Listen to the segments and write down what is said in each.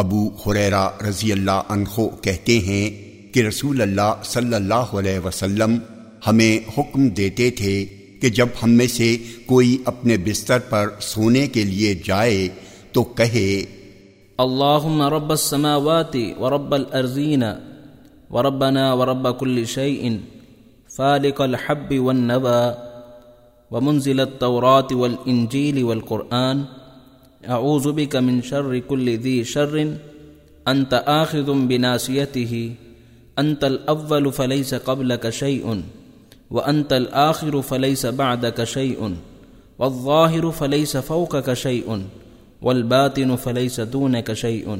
ابو خریرا رضی اللہ عنہ کہتے ہیں کہ رسول اللہ صلی اللہ علیہ وسلم ہمیں حکم دیتے تھے کہ جب ہم میں سے کوئی اپنے بستر پر سونے کے لیے جائے تو کہے اللهم رب السماوات ورب الارضين وربنا ورب كل شيء فالق الحب والنبى ومنزل التوراة والإنجيل والقرآن اعوذ بك من شر كل ذي شر انت آخذ بناسيته انت الاول فليس قبلك شيء وانت الاخر فليس بعدك شيء والظاهر فليس فوقك شيء والباطن فليس دونك شيء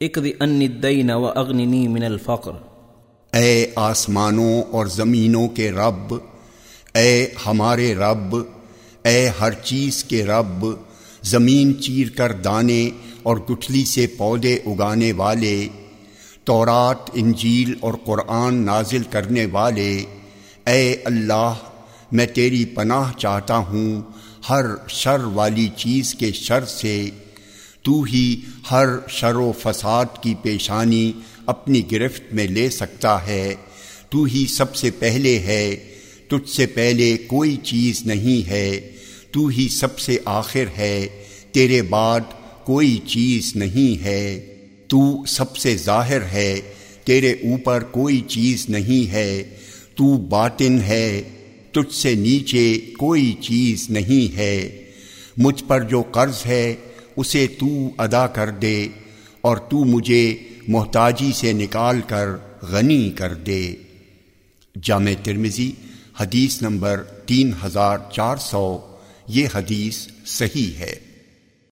اقض انی الدین واغننی من الفقر. اے آسمانوں اور زمینوں کے رب، اے ہمارے رب، اے ہر چیز کے رب زمین چیر کر دانے اور گٹھلی سے پودے اگانے والے، تورات، انجیل اور قرآن نازل کرنے والے، اے اللہ، میں تیری پناہ چاہتا ہوں ہر شر والی چیز کے شر سے۔ تو ہی ہر شر و فساد کی پیشانی اپنی گرفت میں لے سکتا ہے۔ تو ہی سب سے پہلے ہے، تجھ سے پہلے کوئی چیز نہیں ہے۔ چیز نہیں ہے تو ہی سب سے آخر ہے، تیرے بعد کوئی چیز نہیں ہے۔ تو سب سے ظاہر ہے، تیرے اوپر کوئی چیز نہیں ہے۔ تو باطن ہے، تجھ سے نیچے کوئی چیز نہیں ہے۔ مجھ پر جو قرض ہے، اسے تو ادا کر دے۔ اور تو مجھے محتاجی سے نکال کر غنی کر دے۔ جامع ترمزی حدیث نمبر تین ہزار